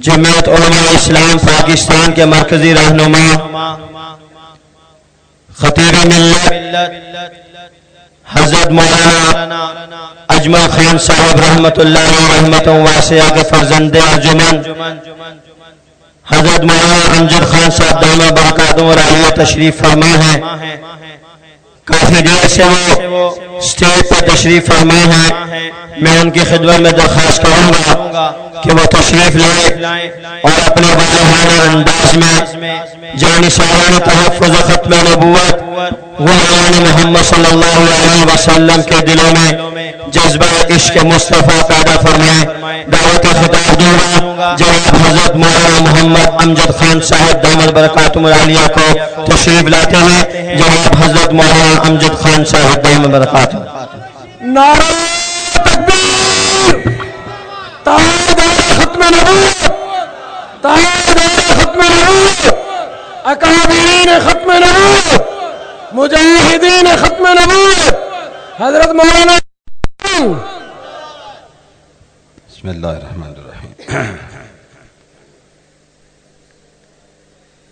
جمعیت علماء اسلام پاکستان کے مرکزی رہنما خطیر ملت، حضرت مولانا اجمل خان صاحب رحمت اللہ رحمت واسعہ کے فرزند ارجمن، حضرت مولانا امجد خان صاحب دامہ برکاتوں اور علیہ تشریف فرما ہے کافی سے وہ سٹیج پر تشریف فرما ہے میں ان کی خدمت میں درخواست کروں گا کہ وہ تشریف لائے اور اپنے والہانہ انداز میں جانی سالانہ تحفظ ختم نبوت وہ محمد صلی اللہ علیہ وسلم کے دلوں میں جذبہ عشق مصطفیٰ پیدا فرمائے۔ دعوت خطاب دوں گا۔ جناب حضرت مولانا محمد امجد خان صاحب دامت برکاتم العالیہ کو تشریف لاتے ہیں۔ جناب حضرت مولانا امجد خان صاحب دامت برکاتم نعرہ تکبیر! تاجدار ختم نبوت! ختم نبوت! اکابرین ختم نبوت! مجاہدین ختم نبوت! حضرت مولانا بسم اللہ الرحمن الرحیم۔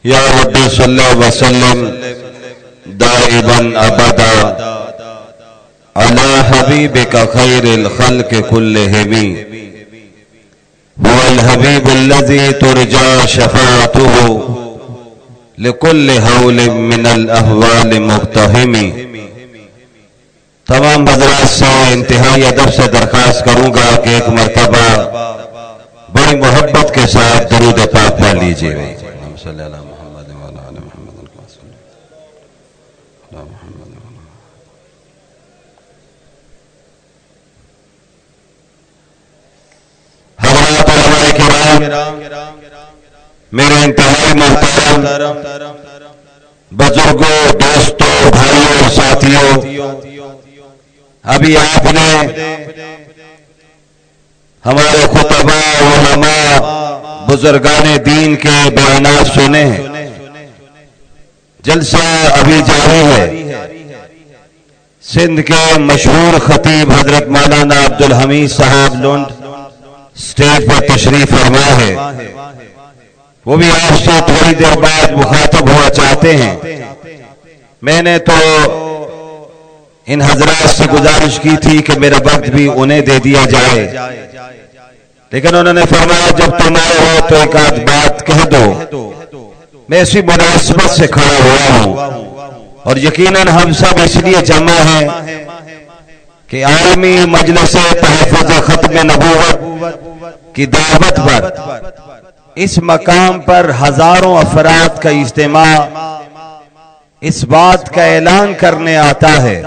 یا رب صلی وسلم دائبا ابدا۔ على حبيبك خير الخلق كلهم هو الحبيب الذي ترجى شفاعته لكل هول من الأهوال مقتهم تمام حضرات سے انتہائی ادب سے درخواست کروں گا کہ ایک مرتبہ بڑی محبت کے ساتھ درود پاک پڑھ لیجیے صلی اللہ محمد وعلى آل محمد كما على محمد وعلى کرام میرے انتہائی محترم بزرگوں، دوستوں، بھائیوں، ساتھیوں، ابھی آپ نے ہمارے خطبہ علماء، بزرگان دین کے بیانات سنے ہیں۔ جلسہ ابھی جاری ہے۔ سندھ کے مشہور خطیب حضرت مولانا عبد الحمید صاحب لنڈ اسٹیج پر تشریف فرما ہے۔ وہ بھی آپ سے تھوڑی دیر بعد مخاطب ہوا چاہتے ہیں۔ میں نے تو ان حضرات سے گزارش کی تھی کہ میرا وقت بھی انہیں دے دیا جائے۔ لیکن انہوں نے فرمایا، جب تم آئے ہو تو ایک آدھ بات کہہ دو۔ میں اسی مناسبت سے کھڑا ہوا ہوں۔ اور یقیناً ہم سب اس لیے جمع ہیں کہ عالمی مجلس تحفظ ختم نبوت کی دعوت پر اس مقام پر ہزاروں افراد کا اجتماع اس بات کا اعلان کرنے آتا ہے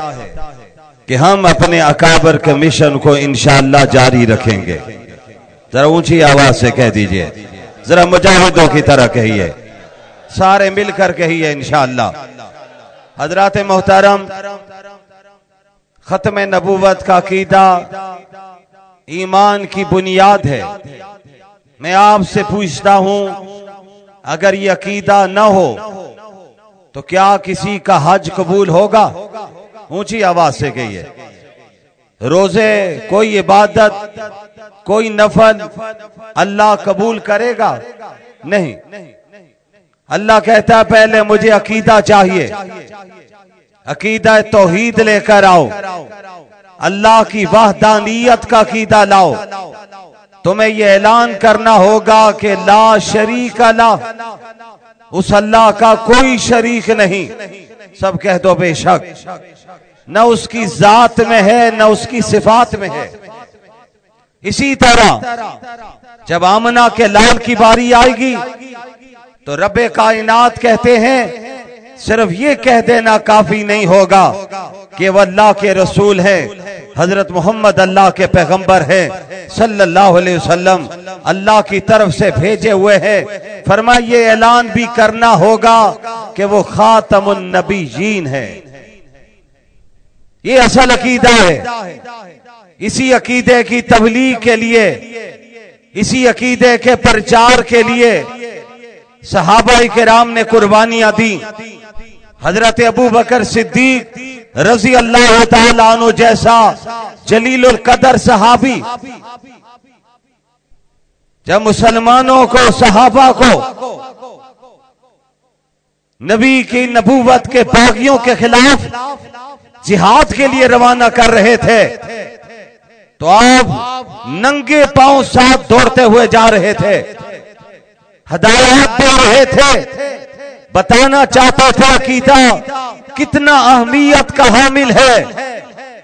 کہ ہم اپنے اکابر کے مشن کو انشاءاللہ جاری رکھیں گے۔ ذرا اونچی آواز سے کہہ دیجیے۔ ذرا مجاہدوں کی طرح کہیے۔ سارے مل کر کہیے انشاءاللہ۔ حضرات محترم، ختم نبوت کا عقیدہ ایمان کی بنیاد ہے۔ میں آپ سے پوچھتا ہوں، اگر یہ عقیدہ نہ ہو، تو کیا کسی کا حج قبول ہوگا؟ اونچی آواز سے کہیے۔ روزے، کوئی عبادت، کوئی نفل، اللہ قبول کرے گا؟ نہیں۔ اللہ کہتا ہے پہلے مجھے عقیدہ چاہیے۔ عقیدہ توحید لے کر آؤ۔ اللہ کی وحدانیت کا عقیدہ لاؤ۔ تمہیں یہ اعلان کرنا ہوگا کہ لا شریک اللہ اس اللہ کا کوئی شریک نہیں۔ سب کہہ دو بے شک۔ نہ اس کی ذات میں ہے، نہ اس کی صفات میں ہے۔ اسی طرح جب آمنا کے لال کی باری آئے گی تو رب کائنات کہتے ہیں، صرف یہ کہہ دینا کافی نہیں ہوگا کہ وہ اللہ کے رسول ہے حضرت محمد اللہ کے پیغمبر ہے صلی اللہ علیہ وسلم اللہ کی طرف سے بھیجے ہوئے ہیں۔ فرمائیے، اعلان بھی کرنا ہوگا کہ وہ خاتم النبیین ہے یہ اصل عقیدہ ہے۔ اسی عقیدے کی تبلیغ کے لیے، اسی عقیدے کے پرچار کے لیے صحابہ کرام نے قربانیاں دی حضرت ابو بکر صدیق رضی اللہ تعالیٰ عنہ جیسا جلیل القدر صحابی۔ جب مسلمانوں کو، صحابہ کو نبی کی نبوت کے باغیوں کے خلاف جہاد کے لیے روانہ کر رہے تھے، تو آپ ننگے پاؤں ساتھ دوڑتے ہوئے جا رہے تھے۔ ہدایات دے رہے تھے۔ بتانا چاہتے تھے عقیدہ کتنا اہمیت کا حامل ہے۔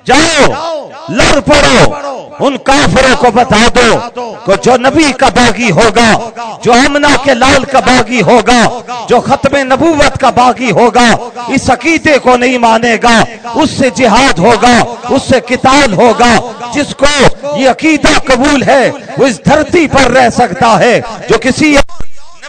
جاؤ، لڑ پڑو۔ ان کافروں کو بتا دو کہ جو نبی کا باغی ہوگا، جو امنا کے لال کا باغی ہوگا، جو ختم نبوت کا باغی ہوگا، اس عقیدے کو نہیں مانے گا۔ اس سے جہاد ہوگا، اس سے کتاب ہوگا۔ جس کو یہ عقیدہ قبول ہے، وہ اس دھرتی پر رہ سکتا ہے۔ جو کسی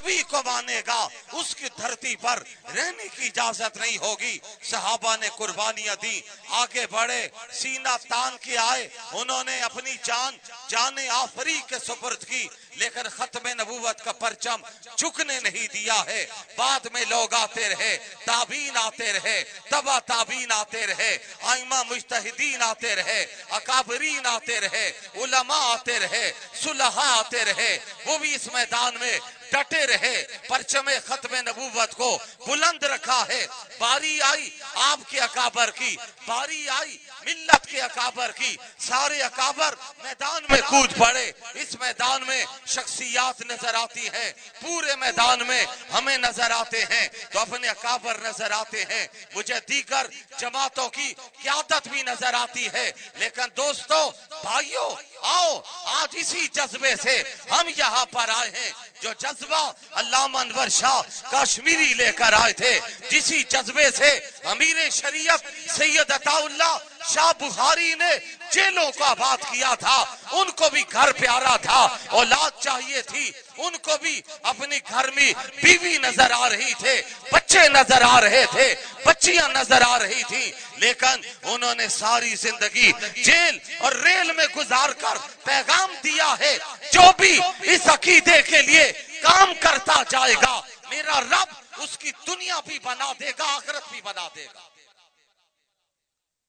نبی کو مانے گا، اس کی دھرتی پر رہنے کی اجازت نہیں ہوگی۔ صحابہ نے قربانیاں دی آگے بڑھے، سینہ تان کے آئے۔ انہوں نے اپنی جان جان آفری کے سپرد کی، لیکن ختم نبوت کا پرچم چکنے نہیں دیا ہے۔ بعد میں لوگ آتے رہے تابین آتے رہے، تبا تابین آتے رہے، آئمہ مجتہدین آتے رہے، اکابرین آتے رہے، علماء آتے رہے صلحہ آتے رہے۔ وہ بھی اس میدان میں ڈٹے رہے، پرچم ختم نبوت کو بلند رکھا ہے۔ باری آئی آپ کے اکابر کی، باری آئی ملت کے اکابر کی، سارے اکابر میدان میں کود پڑے۔ اس میدان میں شخصیات نظر آتی ہیں۔ پورے میدان میں ہمیں نظر آتے ہیں۔ تو اپنے اکابر نظر آتے ہیں۔ مجھے دیگر جماعتوں کی قیادت بھی نظر آتی ہے۔ لیکن دوستو، بھائیو، آؤ، آج اسی جذبے سے ہم یہاں پر آئے ہیں۔ جو جذبہ علامہ انور شاہ کشمیری لے کر آئے تھے، جسی جذبے سے امیر شریعت سید عطا اللہ شاہ بخاری نے جیلوں کو آباد کیا تھا، ان کو بھی گھر پیارا تھا، اولاد چاہیے تھی، ان کو بھی اپنی گھر میں بیوی نظر آ رہی تھے، بچے نظر آ رہے تھے، بچیاں نظر آ رہی تھی لیکن انہوں نے ساری زندگی جیل اور ریل میں گزار کر پیغام دیا ہے، جو بھی اس عقیدے کے لیے کام کرتا جائے گا، میرا رب اس کی دنیا بھی بنا دے گا، آخرت بھی بنا دے گا۔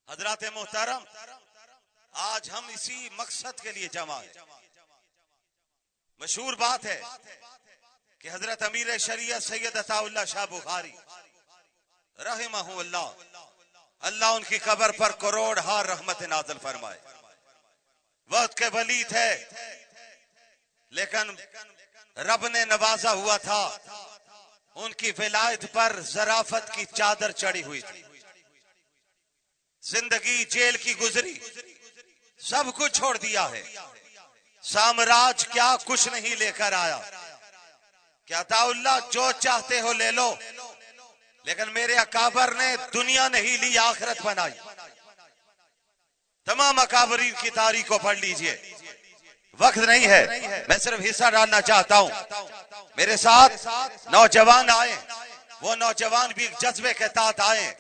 حضرات محترم، آج ہم اسی مقصد کے لیے جمع ہیں۔ مشہور بات ہے کہ حضرت امیر شریعت سید عطا اللہ شاہ بخاری رحمہ اللہ اللہ ان کی قبر پر کروڑ ہار رحمت نازل فرمائے۔ وقت کے ولی تھے لیکن رب نے نوازا ہوا تھا۔ ان کی ولایت پر ذرافت کی چادر چڑی ہوئی تھی۔ زندگی جیل کی گزری۔ سب کچھ چھوڑ دیا ہے۔ سامراج کیا کچھ نہیں لے کر آیا۔ کیا تا اللہ جو چاہتے ہو لے لو۔ لیکن میرے اکابر نے دنیا نہیں لی، آخرت بنائی۔ تمام اکابرین کی تاریخ کو پڑھ لیجیے۔ وقت نہیں ہے۔ میں صرف حصہ ڈالنا چاہتا ہوں۔ میرے ساتھ نوجوان آئے وہ نوجوان بھی جذبے کے تحت آئے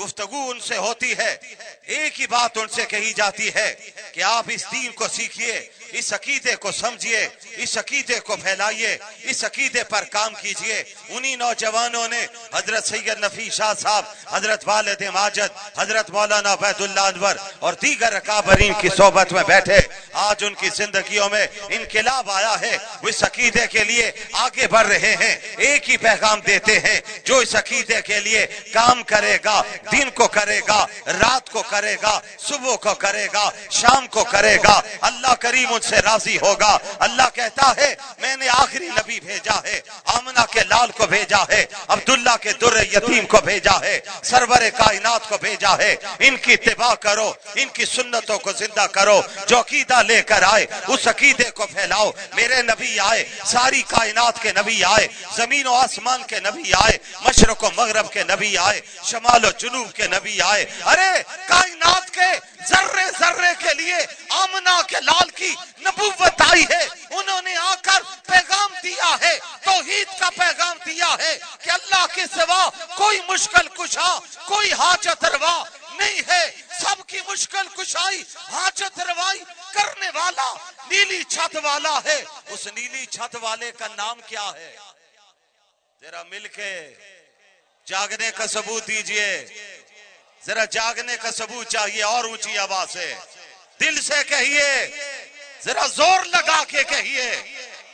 گفتگو ان سے ہوتی ہے۔ ایک ہی بات ان سے کہی جاتی ہے کہ آپ اس دین کو سیکھیے۔ اس عقیدے کو سمجھیے، اس عقیدے کو پھیلائیے، اس عقیدے پر کام کیجیے انہی نوجوانوں نے حضرت سید نفی شاہ صاحب، حضرت والد ماجد، حضرت مولانا بید اللہ انور اور دیگر اکابرین کی صحبت میں بیٹھے۔ آج ان کی زندگیوں میں انقلاب آیا ہے۔ وہ اس عقیدے کے لیے آگے بڑھ رہے ہیں۔ ایک ہی پیغام دیتے ہیں جو اس عقیدے کے لیے کام کرے گا، دن کو کرے گا، رات کو کرے گا، صبح کو کرے گا، شام کو کرے گا۔ اللہ کریم ان سے راضی ہوگا۔ اللہ کہتا ہے، میں نے آخری نبی بھیجا ہے، آمنہ کے لال کو بھیجا ہے، عبداللہ کے در یتیم کو بھیجا ہے، سرور کائنات کو بھیجا ہے۔ ان کی اتباع کرو، ان کی سنتوں کو زندہ کرو۔ جو عقیدہ لے کر آئے، اس عقیدے کو پھیلاؤ۔ میرے نبی آئے، ساری کائنات کے نبی آئے، زمین و آسمان کے نبی آئے، مشرق و مغرب کے نبی آئے، شمال و جنوب کے نبی آئے۔ ارے، کائنات کے ذرے ذرے کے لیے آمنا کے لال کی نبوت آئی ہے۔ انہوں نے آ کر پیغام دیا ہے۔ توحید کا پیغام دیا ہے کہ اللہ کے سوا کوئی مشکل کشا، کوئی حاجت روا نہیں ہے۔ سب کی مشکل کشائی، حاجت روائی کرنے والا، نیلی چھت والا ہے۔ اس نیلی چھت والے کا نام کیا ہے؟ ذرا مل کے جاگنے کا ثبوت دیجیے۔ ذرا جاگنے کا ثبوت چاہیے اور اونچی آواز سے۔ دل سے کہیے، ذرا زور لگا کے کہیے۔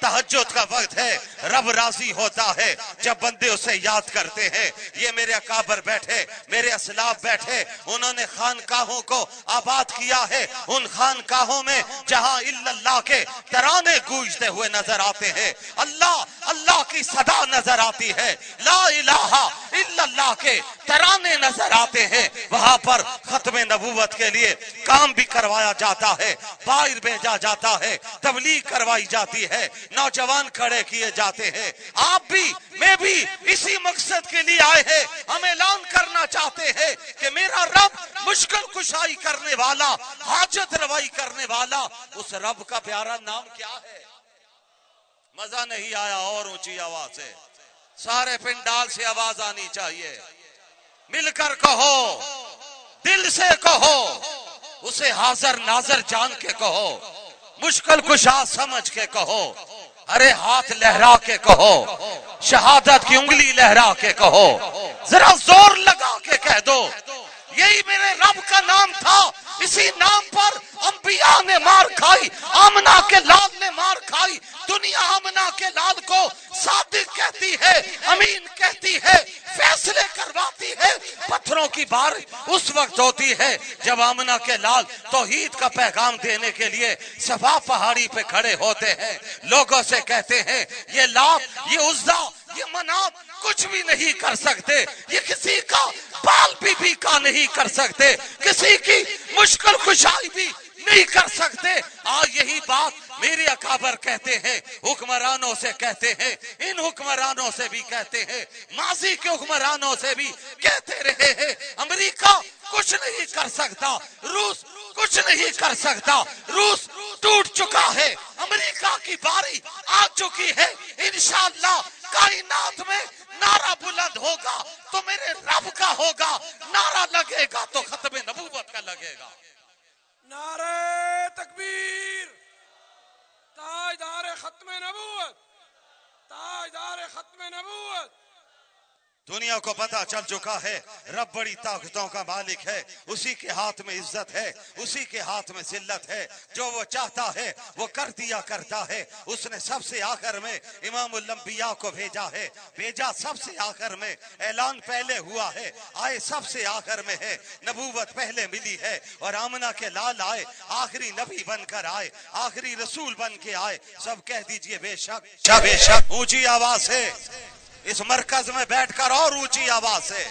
تحجد کا وقت ہے، رب راضی ہوتا ہے۔ جب بندے اسے یاد کرتے ہیں، یہ میرے اکابر بیٹھے، میرے اسلاف بیٹھے، انہوں نے خانقاہوں کو آباد کیا ہے۔ ان خانقاہوں میں جہاں اللہ کے ترانے گوجتے ہوئے نظر آتے ہیں، اللہ اللہ کی صدا نظر آتی ہے۔ لا الہ الا اللہ کے ترانے نظر آتے ہیں۔ وہاں پر ختم نبوت کے لیے کام بھی کروایا جاتا ہے باہر بھیجا جاتا ہے، تبلیغ کروائی جاتی ہے۔ نوجوان کھڑے کیے جاتے ہیں۔ آپ بھی، میں بھی اسی مقصد کے لیے آئے ہیں۔ ہم اعلان کرنا چاہتے ہیں کہ میرا رب مشکل کشائی کرنے والا، حاجت روائی کرنے والا، اس رب کا پیارا نام کیا ہے؟ مزہ نہیں آیا، اور اونچی آواز سے سارے پنڈال سے آواز آنی چاہیے۔ مل کر کہو، دل سے کہو، اسے حاضر ناظر جان کے کہو، مشکل کشا سمجھ کے کہو۔ ارے ہاتھ لہرا کے کہو، شہادت کی انگلی لہرا کے کہو، ذرا زور لگا کے کہہ دو۔ یہی میرے رب کا نام تھا، اسی نام پر انبیاء نے مار کھائی آمنا کے لال نے مار کھائی، دنیا آمنا کے لال کو صادق کہتی ہے، امین کہتی ہے، فیصلے کرواتی ہے، پتھروں کی بار اس وقت ہوتی ہے جب آمنا کے لال توحید کا پیغام دینے کے لیے صفا پہاڑی پہ کھڑے ہوتے ہیں۔ لوگوں سے کہتے ہیں، یہ لاب یہ عزا، یہ مناب کچھ بھی نہیں کر سکتے، یہ کسی کا بال بھی بھی کا نہیں کر سکتے، کسی کی مشکل خوشائی بھی نہیں کر سکتے۔ آج یہی بات میرے اکابر کہتے ہیں، حکمرانوں سے کہتے ہیں، ان حکمرانوں سے بھی کہتے ہیں، ماضی کے حکمرانوں سے بھی کہتے رہے ہیں، امریکہ کچھ نہیں کر سکتا، روس کچھ نہیں کر سکتا، روس ٹوٹ چکا ہے، امریکہ کی باری آ چکی ہے، انشاءاللہ کائنات میں نعرہ بلند ہوگا، تو میرے رب کا ہوگا، نعرہ لگے گا تو ختم نبوت کا لگے گا۔ نعرہ تکبیر۔ تاجدار ختم نبوت تاجدار ختم نبوت۔ دنیا کو پتا چل چکا ہے رب بڑی طاقتوں کا مالک ہے اسی کے ہاتھ میں عزت ہے اسی کے ہاتھ میں ذلت ہے۔ جو وہ چاہتا ہے وہ کر دیا کرتا ہے۔ اس نے سب سے آخر میں امام الانبیاء کو بھیجا ہے۔ بھیجا سب سے آخر میں۔ اعلان پہلے ہوا ہے آئے سب سے آخر میں ہے۔ نبوت پہلے ملی ہے اور آمنہ کے لال آئے آخری نبی بن کر آئے آخری رسول بن کے آئے۔ سب کہہ دیجیے بے شک۔ بے شک۔ اونچی آواز ہے۔ اس مرکز میں بیٹھ کر اور اونچی آواز سے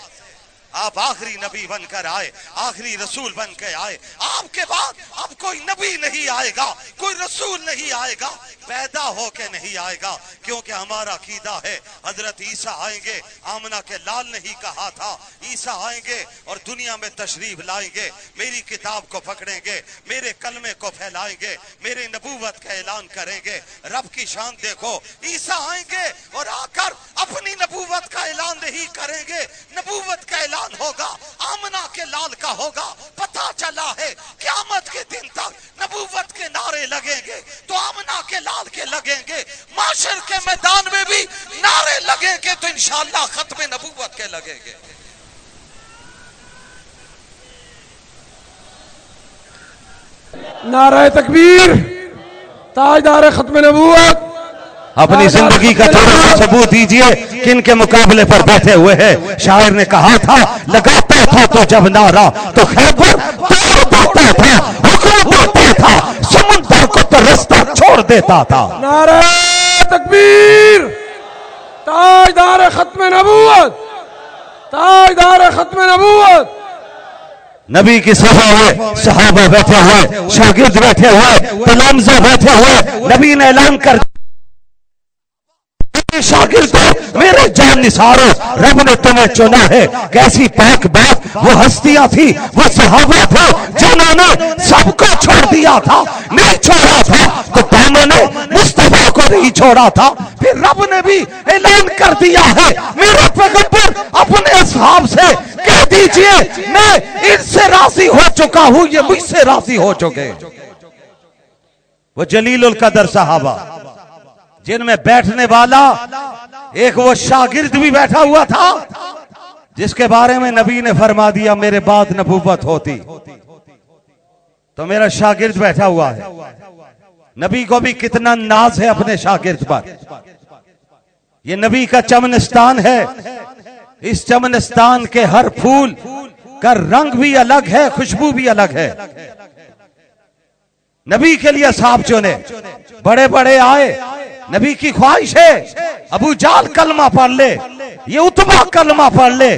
آپ آخری نبی بن کر آئے، آخری رسول بن کے آئے۔ آپ کے بعد اب کوئی نبی نہیں آئے گا، کوئی رسول نہیں آئے گا، پیدا ہو کے نہیں آئے گا۔ کیونکہ ہمارا عقیدہ ہے، حضرت عیسیٰ آئیں گے، آمنہ کے لال نہیں کہا تھا۔ عیسیٰ آئیں گے اور دنیا میں تشریف لائیں گے، میری کتاب کو پکڑیں گے، میرے کلمے کو پھیلائیں گے، میرے نبوت کا اعلان کریں گے۔ رب کی شان دیکھو، عیسیٰ آئیں گے اور آ کر اپنی نبوت کا اعلان نہیں کریں گے۔ نبوت کا اعلان ہوگا آمنا کے لال کا ہوگا پتا چلا ہے قیامت کے دن تک نبوت کے نعرے لگیں گے، تو آمنا کے لال کے لگیں گے، معاشر کے میدان میں بھی نعرے لگیں گے، تو انشاءاللہ ختم نبوت کے لگیں گے۔ نعرہ تکبیر، تاجدار ختم نبوت۔ اپنی زندگی کا تھوڑا سا ثبوت دیجیے کن کے مقابلے پر بیٹھے ہوئے ہیں۔ شاعر نے کہا تھا لگاتا تھا تو جب نارا تو خیبر دیتا تھا حکم دیتا تھا سمندر کو تو رستہ چھوڑ دیتا تھا۔ نعرہ تکبیر تاجدار ختم نبوت تاجدار ختم نبوت۔ نبی کی صفحہ ہوئے صحابہ بیٹھے ہوئے شاگرد بیٹھے ہوئے تلامزہ بیٹھے ہوئے نبی نے اعلان کر شاگرد میرے جان نثارو، رب نے تمہیں چنا ہے کیسی پاک بات، وہ ہستیاں تھی، وہ صحابہ تھے، جنہوں نے سب کو چھوڑ دیا تھا، نہیں چھوڑا تھا، تو داموں نے مصطفیٰ کو نہیں چھوڑا تھا، پھر رب نے بھی اعلان کر دیا ہے۔ میرے پیغمبر اپنے اصحاب سے کہہ دیجیے، میں ان سے راضی ہو چکا ہوں، یہ مجھ سے راضی ہو چکے۔ وہ جلیل القدر صحابہ۔ جن میں بیٹھنے والا ایک وہ شاگرد بھی بیٹھا ہوا تھا جس کے بارے میں نبی نے فرما دیا، میرے بعد نبوت ہوتی۔ تو میرا شاگرد بیٹھا ہوا ہے۔ نبی کو بھی کتنا ناز ہے اپنے شاگرد پر۔ یہ نبی کا چمنستان ہے۔ اس چمنستان کے ہر پھول کا رنگ بھی الگ ہے، خوشبو بھی الگ ہے۔ نبی کے لیے صاحب چنے۔ بڑے بڑے آئے۔ نبی کی خواہش ہے، ابو جال کلمہ پڑھ لے، یہ اتبا کلمہ پڑھ لے،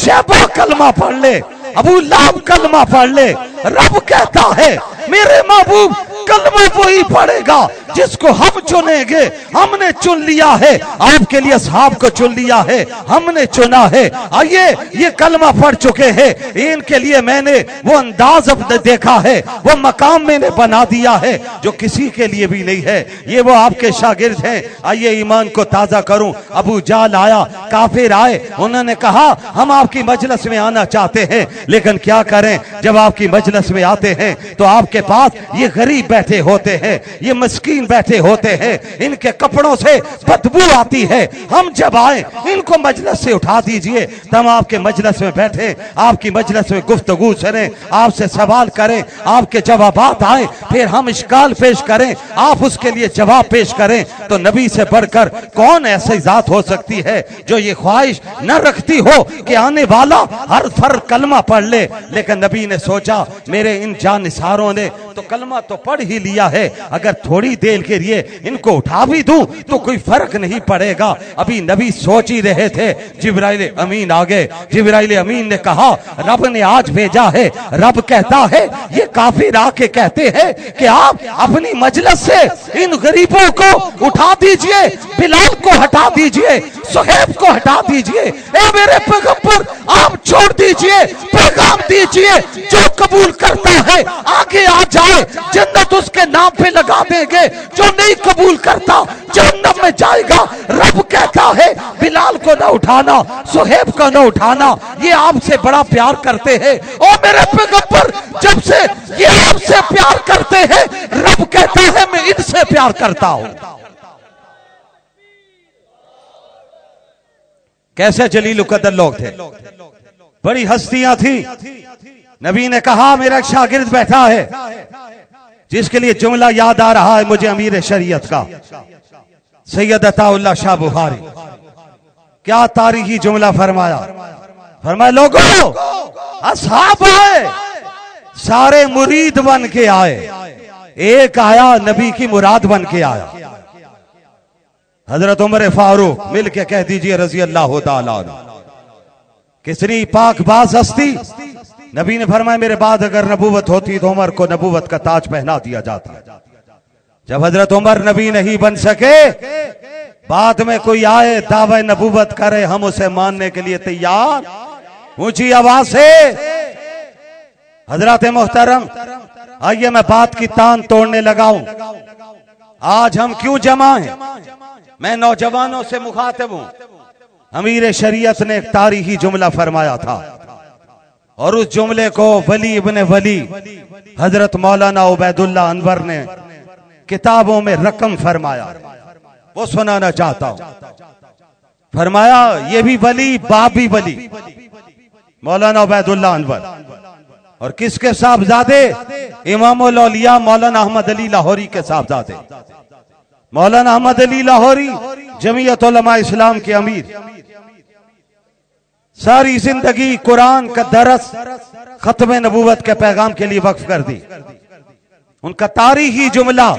شیبہ کلمہ پڑھ لے، ابو لاب کلمہ پڑھ لے، رب کہتا ہے، میرے محبوب کلمہ وہی پڑے گا، جس کو ہم چنیں گے، ہم نے چن لیا ہے۔ آپ کے لیے صحاب کو چن لیا ہے، ہم نے چنا ہے۔ آئیے، یہ کلمہ پڑھ چکے ہیں۔ ان کے لیے میں نے وہ انداز اب دیکھا ہے، وہ مقام میں نے بنا دیا ہے، جو کسی کے لیے بھی نہیں ہے۔ یہ وہ آپ کے شاگرد ہیں۔ آئیے، ایمان کو تازہ کروں۔ ابو جال آیا، کافر آئے۔ انہوں نے کہا، ہم آپ کی مجلس میں آنا چاہتے ہیں، لیکن کیا کریں؟ جب آپ کی مجلس میں آتے ہیں، تو آپ کے پاس یہ غریب بیٹھے ہوتے ہیں، یہ مسکین بیٹھے ہوتے ہیں، ان کے کپڑوں سے بدبو آتی ہے۔ ہم جب آئیں، ان کو مجلس سے اٹھا دیجیے۔ تم آپ کے مجلس میں بیٹھے آپ کی مجلس میں گفتگو سنیں آپ سے سوال کریں، آپ کے جوابات آئیں، پھر ہم اشکال پیش کریں، آپ اس کے لیے جواب پیش کریں۔ تو نبی سے بڑھ کر کون ایسی ذات ہو سکتی ہے جو یہ خواہش نہ رکھتی ہو کہ آنے والا ہر فر کلمہ پڑھ لے؟ لیکن نبی نے سوچا، میرے ان جانساروں نے تو کلمہ تو پڑھ ہی لیا ہے۔ اگر تھوڑی دیر کے لیے ان کو اٹھا بھی دوں تو کوئی فرق نہیں پڑے گا۔ ابھی نبی سوچ ہی رہے تھے، جبرائیل امین آگے جبرائیل امین نے کہا، رب نے آج بھیجا ہے۔ رب کہتا ہے، یہ کافر آ کے کہتے ہیں کہ آپ اپنی مجلس سے ان غریبوں کو اٹھا دیجیے، بلال کو ہٹا دیجیے۔ سہیب کو ہٹا دیجیے۔ اے میرے پیغمبر، آپ چھوڑ دیجیے۔ پیغام دیجیے۔ جو قبول کرتا ہے، آگے آ جائے۔ جنت اس کے نام پہ لگا دیں گے۔ جو نہیں قبول کرتا، جہنم میں جائے گا۔ رب کہتا ہے، بلال کو نہ اٹھانا سہیب کو نہ اٹھانا۔ یہ آپ سے بڑا پیار کرتے ہیں۔ او میرے پیغمبر، جب سے یہ آپ سے پیار کرتے ہیں، رب کہتا ہے، میں ان سے پیار کرتا ہوں۔ کیسے جلیل قدر لوگ تھے؟ بڑی ہستیاں تھی نبی نے کہا، میرا ایک شاگرد بیٹھا ہے، جس کے لیے جملہ یاد آ رہا ہے مجھے امیر شریعت کا۔ سید عطا اللہ شاہ بخاری، کیا تاریخی جملہ فرمایا؟ فرمایا لوگوں اصحاب آئے، سارے مرید بن کے آئے۔ ایک آیا، نبی کی مراد بن کے آیا۔ حضرت عمر فاروق مل کے کہہ دیجیے رضی اللہ تعالیٰ کسنی پاک باز ہستی۔ نبی نے فرمایا، میرے بعد اگر نبوت ہوتی تو عمر کو نبوت کا تاج پہنا دیا جاتا۔ جب حضرت عمر نبی نہیں بن سکے، بعد میں کوئی آئے، دعوی نبوت کرے، ہم اسے ماننے کے لیے تیار۔ اونچی آواز سے حضرت محترم، آئیے میں بات کی تان توڑنے لگاؤں۔ آج ہم کیوں جمع ہیں؟ میں نوجوانوں سے مخاطب ہوں۔ امیر شریعت نے ایک تاریخی جملہ فرمایا تھا۔ اور اس جملے کو ولی ابن ولی، حضرت مولانا عبید اللہ انور نے کتابوں میں رقم فرمایا۔ وہ سنانا چاہتا ہوں۔ فرمایا، یہ بھی ولی، باپ بھی ولی۔ مولانا عبید اللہ انور۔ اور کس کے صاحبزادے؟ امام الاولیاء مولانا احمد علی لاہوری کے صاحبزادے۔ مولانا احمد علی لاہوری، جمعیت علماء اسلام کے امیر۔ ساری زندگی قرآن کا درس ختم نبوت کے پیغام کے لیے وقف کر دی۔ ان کا تاریخی جملہ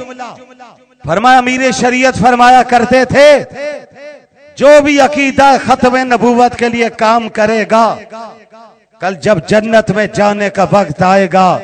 فرمایا، امیر شریعت فرمایا کرتے تھے، جو بھی عقیدہ ختم نبوت کے لیے کام کرے گا کل جب جنت میں جانے کا وقت آئے گا،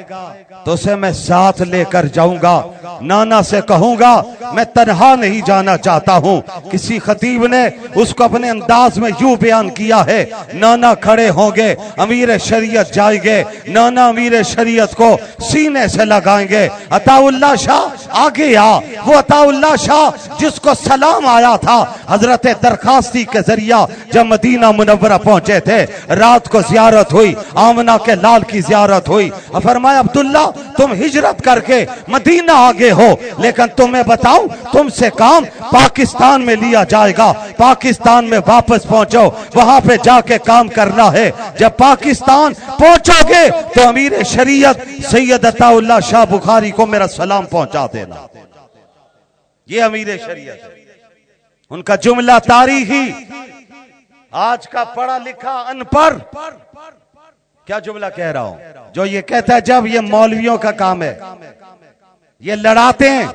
تو اسے میں ساتھ لے کر جاؤں گا۔ نانا سے کہوں گا، میں تنہا نہیں جانا چاہتا ہوں۔ کسی خطیب نے اس کو اپنے انداز میں یوں بیان کیا ہے، نانا کھڑے ہوں گے، امیر شریعت جائیں گے۔ نانا امیر شریعت کو سینے سے لگائیں گے۔ عطا اللہ شاہ آگے آ۔ وہ عطا اللہ شاہ جس کو سلام آیا تھا، حضرت درخواستی کے ذریعہ جب مدینہ منورہ پہنچے تھے، رات کو زیارت ہوئی، آمنہ کے لال کی زیارت ہوئی۔ فرمایا، عبداللہ، تم ہجرت کر کے مدینہ آگے ہو، لیکن تمہیں بتاؤں، تم سے کام پاکستان میں لیا جائے گا۔ پاکستان میں واپس پہنچو، وہاں پہ جا کے کام کرنا ہے۔ جب پاکستان پہنچو گے تو امیر شریعت سید عطا اللہ شاہ بخاری کو میرا سلام پہنچا دے۔ دینا۔ یہ امیر شریعت ہے۔ ان کا جملہ تاریخی۔ آج کا پڑھا لکھا ان پڑھ کیا جملہ کہہ رہا ہوں؟ جو یہ کہتا ہے جب یہ مولویوں کا کام ہے۔ یہ لڑاتے ہیں۔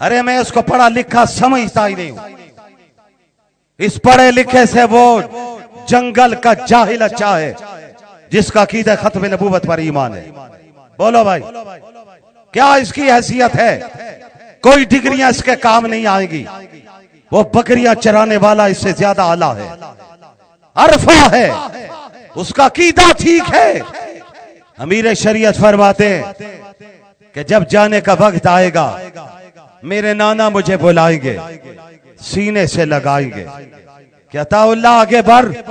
ارے میں اس کو پڑھا لکھا سمجھتا ہی نہیں ہوں۔ اس پڑھے لکھے سے وہ جنگل کا جاہل اچھا ہے جس کا عقیدہ ختم نبوت پر ایمان ہے۔ بولو بھائی۔ کیا اس کی حیثیت ہے؟ کوئی ڈگریاں اس کے کام نہیں آئیں گی۔ وہ بکریاں چرانے والا اس سے زیادہ آلہ ہے۔ عرفہ ہے۔ اس کا عقیدہ ٹھیک ہے۔ امیر شریعت فرماتے ہیں کہ جب جانے کا وقت آئے گا، میرے نانا مجھے بلائیں گے، سینے سے لگائیں گے۔ کہتا اللہ آگے بڑھ،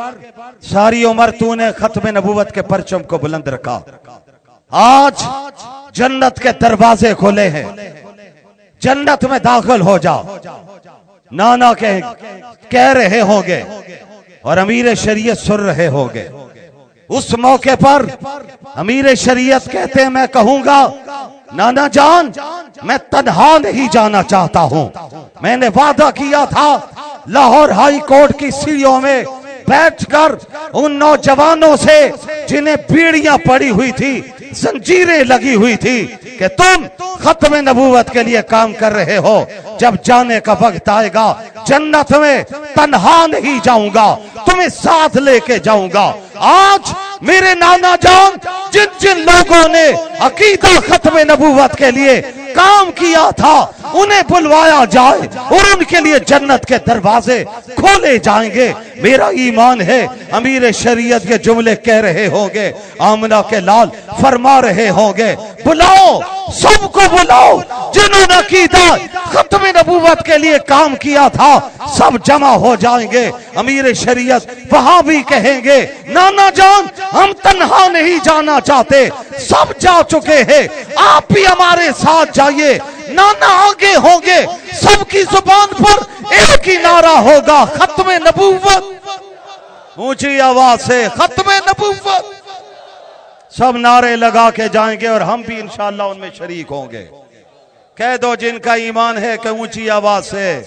ساری عمر تو نے ختم نبوت کے پرچم کو بلند رکھا۔ آج جنت کے دروازے کھولے ہیں۔ جنت میں داخل ہو جا نانا کہہ رہے ہوں گے اور امیر شریعت سر رہے ہوں گے۔ اس موقع پر امیر شریعت کہتے ہیں، میں کہوں گا، نانا جان، میں تنہا نہیں جانا چاہتا ہوں۔ میں نے وعدہ کیا تھا، لاہور ہائی کورٹ کی سیڑھیوں میں بیٹھ کر ان نوجوانوں سے جنہیں بیڑیاں پڑی ہوئی تھی زنجیریں لگی ہوئی تھی کہ تم ختم نبوت کے لیے کام کر رہے ہو۔ جب جانے کا وقت آئے گا، جنت میں تنہا نہیں جاؤں گا، تمہیں ساتھ لے کے جاؤں گا۔ آج میرے نانا جان، جن جن لوگوں نے عقیدہ ختم نبوت کے لیے کام کیا تھا، انہیں بلوایا جائے اور ان کے لیے جنت کے دروازے کھولے جائیں گے۔ میرا ایمان ہے، امیر شریعت کے جملے کہہ رہے ہوں گے، آمنہ کے لال فرما رہے ہوں گے، بلاؤ، سب کو بلاؤ، جنہوں نے عقیدہ ختم نبوت کے لیے کام کیا تھا، سب جمع ہو جائیں گے، امیر شریعت وہاں بھی کہیں گے، نانا جان، ہم تنہا نہیں جانا چاہتے، سب جا چکے ہیں، آپ بھی ہمارے ساتھ جائیے نانا آگے ہوں گے سب کی زبان پر ایک ہی نعرہ ہوگا، ختم نبوت۔ اونچی آواز سے ختم نبوت۔ سب نعرے لگا کے جائیں گے اور ہم بھی انشاءاللہ ان میں شریک ہوں گے۔ کہہ دو جن کا ایمان ہے کہ اونچی آواز سے۔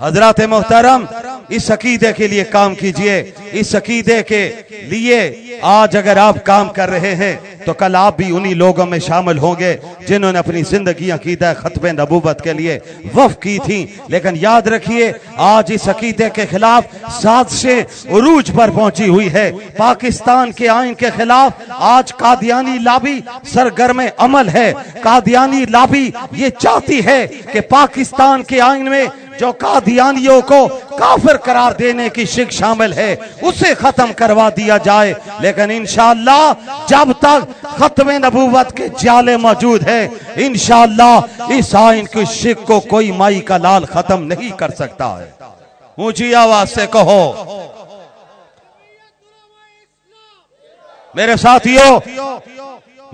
حضرات محترم، اس عقیدے کے لیے کام کیجیے، اس عقیدے کے لیے آج اگر آپ کام کر رہے ہیں، تو کل آپ بھی انہی لوگوں میں شامل ہوں گے جنہوں نے اپنی زندگی عقیدہ ختم نبوت کے لیے وف کی تھی۔ لیکن یاد رکھیے، آج اس عقیدے کے خلاف سازشیں عروج پر پہنچی ہوئی ہے۔ پاکستان کے آئین کے خلاف آج قادیانی لابی سرگرم عمل ہے۔ قادیانی لابی یہ چاہتی ہے کہ پاکستان کے آئین میں جو قادیانیوں کو کافر قرار دینے کی شک شامل ہے، اسے ختم کروا دیا جائے۔ لیکن انشاءاللہ جب تک ختم نبوت کے جالے موجود ہے انشاءاللہ اس آئین کی شک کو کوئی مائی کا لال ختم نہیں کر سکتا ہے۔ اونچی آواز سے کہو۔ میرے ساتھیوں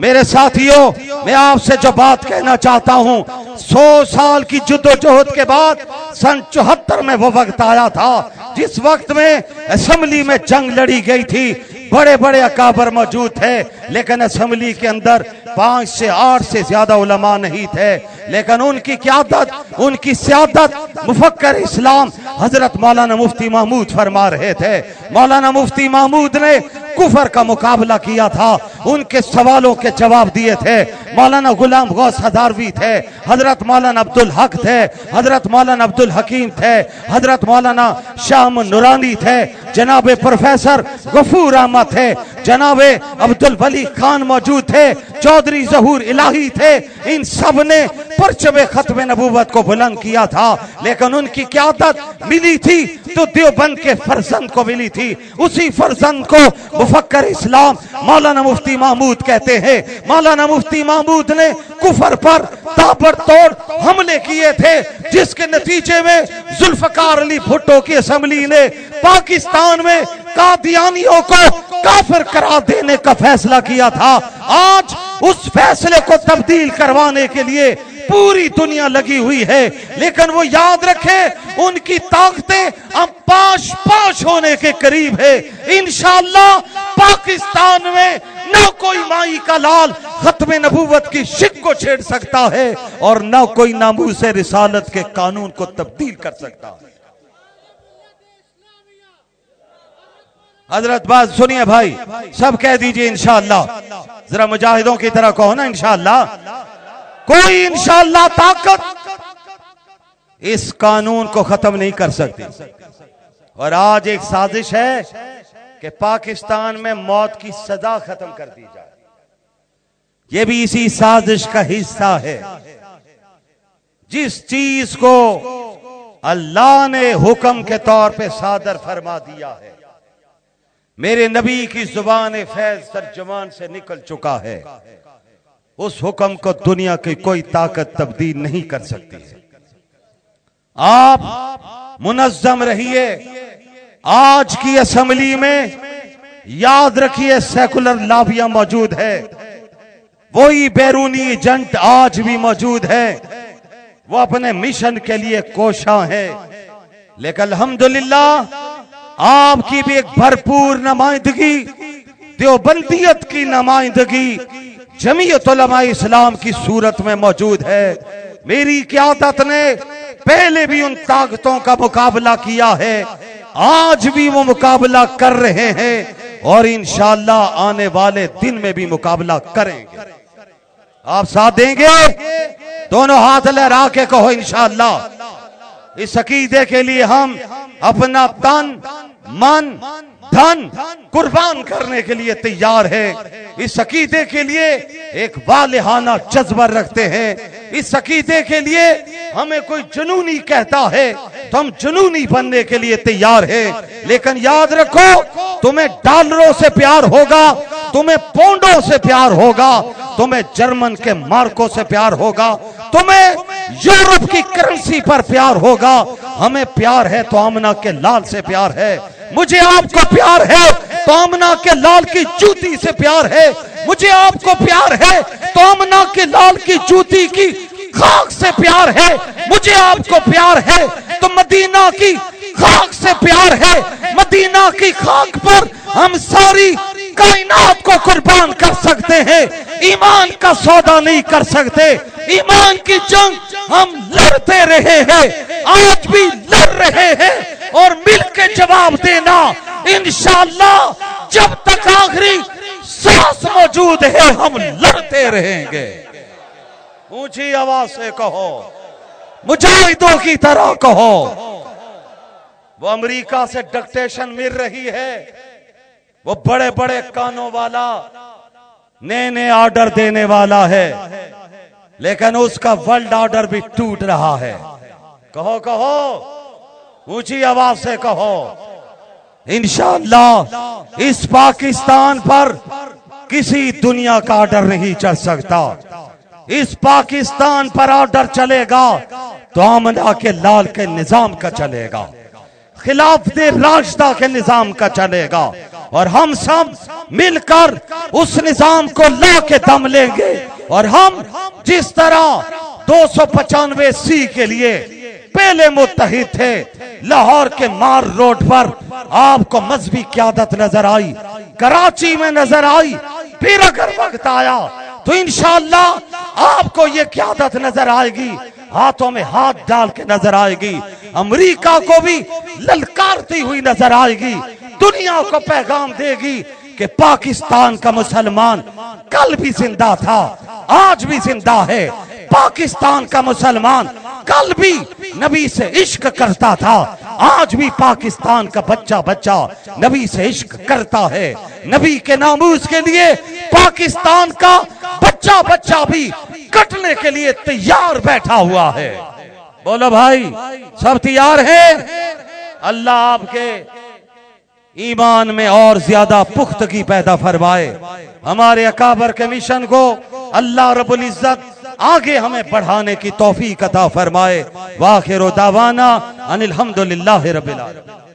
میرے ساتھیوں، میں آپ سے جو بات کہنا چاہتا ہوں، سو سال کی جد و جہد کے بعد سن چوہتر میں وہ وقت آیا تھا، جس وقت میں اسمبلی میں جنگ لڑی گئی تھی بڑے بڑے اکابر موجود تھے، لیکن اسمبلی کے اندر پانچ سے آٹھ سے زیادہ علماء نہیں تھے۔ لیکن ان کی قیادت ان کی سیادت مفکر اسلام حضرت مولانا مفتی محمود فرما رہے تھے۔ مولانا مفتی محمود نے کفر کا مقابلہ کیا تھا۔ ان کے سوالوں کے جواب دیے تھے۔ مولانا غلام غوث ہداروی تھے۔ حضرت مولانا عبد الحق تھے۔ حضرت مولانا عبد الحکیم تھے۔ حضرت مولانا شام نورانی تھے۔ جناب پروفیسر غفور احمد تھے، جناب عبد الولی خان موجود تھے چودری ظہور الہی تھے، ان سب نے پرچب ختم نبوت کو بلند کیا تھا، لیکن ان کی قیادت ملی تھی، تو دیوبند کے فرزند کو ملی تھی۔ اسی فرزند کو مفکر اسلام مولانا مفتی محمود کہتے ہیں۔ مولانا مفتی محمود نے کفر پر تابر توڑ حملے کیے تھے، جس کے نتیجے میں ذوالفقار علی بھٹو کی اسمبلی نے پاکستان میں قادیانیوں کو کافر قرار دینے کا فیصلہ کیا تھا۔ آج اس فیصلے کو تبدیل کروانے کے لیے پوری دنیا لگی ہوئی ہے۔ لیکن وہ یاد رکھے ان کی طاقتیں اب پاش پاش ہونے کے قریب ہے۔ انشاءاللہ پاکستان میں نہ کوئی مائی کا لال ختم نبوت کی شک کو چھیڑ سکتا ہے اور نہ کوئی ناموس رسالت کے قانون کو تبدیل کر سکتا ہے۔ حضرت بات سنیے بھائی، سب کہہ دیجیے انشاءاللہ۔ ذرا مجاہدوں کی طرح کہو نا انشاءاللہ۔ کوئی انشاءاللہ طاقت اس قانون کو ختم نہیں کر سکتی۔ اور آج ایک سازش ہے کہ پاکستان میں موت کی سزا ختم کر دی جائے۔ یہ بھی اسی سازش کا حصہ ہے۔ جس چیز کو اللہ نے حکم کے طور پہ صادر فرما دیا ہے۔ میرے نبی کی زبان فیض ترجمان سے نکل چکا ہے۔ اس حکم کو دنیا کی کوئی طاقت تبدیل نہیں کر سکتی ہے۔ آپ منظم رہیے۔ آج کی اسمبلی میں یاد رکھیے سیکولر لابیاں موجود ہے وہی بیرونی ایجنٹ آج بھی موجود ہے وہ اپنے مشن کے لیے کوشاں ہے لیکن الحمدللہ آپ کی بھی ایک بھرپور نمائندگی، دیوبندیت کی نمائندگی جمعیت علماء اسلام کی صورت میں موجود ہے۔ میری قیادت نے پہلے بھی ان طاقتوں کا مقابلہ کیا ہے، آج بھی وہ مقابلہ کر رہے ہیں اور انشاءاللہ آنے والے دن میں بھی مقابلہ کریں گے۔ آپ ساتھ دیں گے؟ دونوں ہاتھ لہرا کے کہو انشاءاللہ۔ اس عقیدے کے لیے ہم اپنا تن من دھن قربان کرنے کے لیے تیار ہے اس عقیدے کے لیے ایک والہانہ جذبہ رکھتے ہیں اس عقیدے کے لیے ہمیں کوئی جنونی کہتا ہے تو ہم جنونی بننے کے لیے تیار ہے لیکن یاد رکھو تمہیں ڈالروں سے پیار ہوگا تمہیں پونڈوں سے پیار ہوگا تمہیں جرمن کے مارکوں سے پیار ہوگا تمہیں یورپ کی کرنسی پر پیار ہوگا ہمیں پیار ہے تو آمنہ کے لال سے پیار ہے مجھے آپ کو پیار ہے تو کے لال کی جوتی سے پیار ہے۔ مجھے آپ کو پیار ہے تو کے لال کی جوتی کی خاک سے پیار ہے۔ مجھے آپ کو پیار ہے، تو مدینہ کی خاک سے پیار ہے۔ مدینہ کی خاک پر ہم ساری کائنات کو قربان کر سکتے ہیں۔ ایمان کا سودا نہیں کر سکتے۔ ایمان کی جنگ ہم لڑتے رہے ہیں۔ آج بھی لڑ رہے ہیں۔ اور مل کے جواب دینا، انشاءاللہ جب تک آخری سانس موجود ہے، ہم لڑتے رہیں گے۔ اونچی آواز سے کہو، مجاہدوں کی طرح کہو۔ وہ امریکہ سے ڈکٹیشن مل رہی ہے۔ وہ بڑے بڑے کانوں والا نئے نئے آرڈر دینے والا ہے۔ لیکن اس کا ورلڈ آرڈر بھی ٹوٹ رہا ہے۔ کہو کہو۔ اونچی آواز سے کہو۔ انشاءاللہ، اس پاکستان پر کسی دنیا کا آرڈر نہیں چل سکتا۔ اس پاکستان پر آرڈر چلے گا تو آمنہ کے لال کے نظام کا چلے گا۔ خلاف دے کے نظام کا چلے گا۔ اور ہم سب مل کر اس نظام کو لا کے دم لیں گے۔ اور ہم جس طرح دو سو پچانوے سی کے لیے پہلے متحد تھے، لاہور کے مار روڈ پر آپ کو مذہبی قیادت نظر آئی، کراچی میں نظر آئی، پھر اگر وقت آیا تو انشاءاللہ آپ کو یہ قیادت نظر آئے گی، ہاتھوں میں ہاتھ ڈال کے نظر آئے گی، امریکہ کو بھی للکارتی ہوئی نظر آئے گی۔ دنیا کو پیغام دے گی کہ پاکستان کا مسلمان کل بھی زندہ تھا، آج بھی زندہ ہے۔ پاکستان کا مسلمان کل بھی نبی سے عشق کرتا تھا، آج بھی پاکستان کا بچہ بچہ نبی سے عشق کرتا ہے۔ نبی کے ناموز کے لیے پاکستان کا بچہ بچہ بھی کٹنے کے لیے تیار بیٹھا ہوا ہے۔ بولو بھائی، سب تیار ہے اللہ آپ کے ایمان میں اور زیادہ پختگی پیدا فرمائے۔ ہمارے اکابر کے مشن کو اللہ رب العزت آگے ہمیں بڑھانے کی توفیق عطا فرمائے۔ واخر دعوانا ان الحمدللہ رب العالمین۔